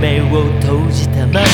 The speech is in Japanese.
目を閉じたまま